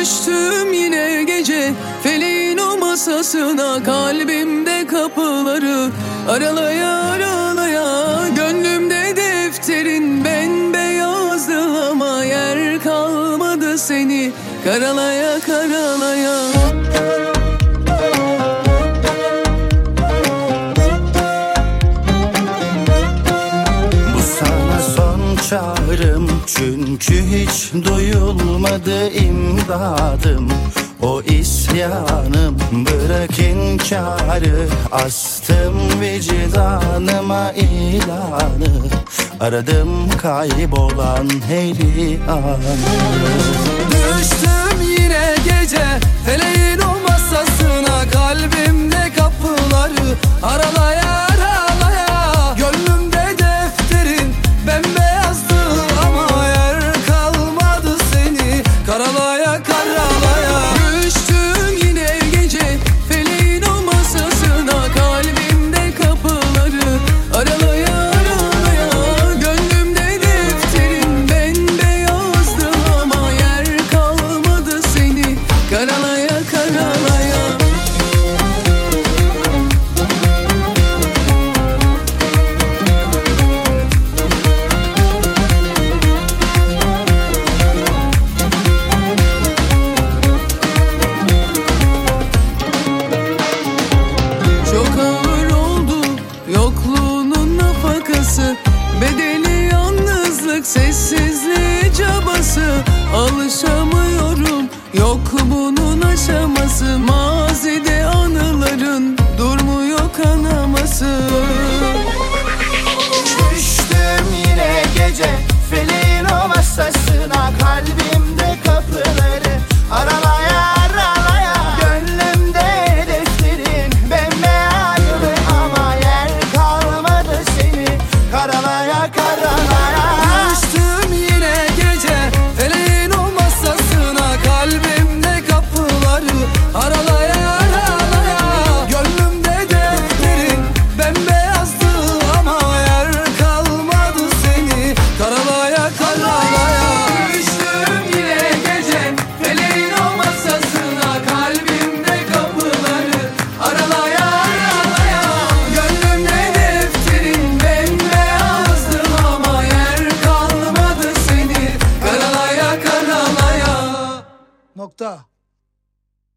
Düştüm yine gece feleğin o masasına Kalbimde kapıları aralaya aralaya Gönlümde defterin bembeyazdı ama yer kalmadı seni Karalaya karalaya. Bu çağrım Çünkü hiç duyulmadı imdadım. O isyanım bırak inkarı Astım vicdanıma ilanı. Aradım kaybolan her anı Düştüm yine gece feleğin Bedeli yalnızlık sessizliği cabası Alışamıyorum yok bunun aşaması. Mazide anıların durmuyor kanaması Nokta.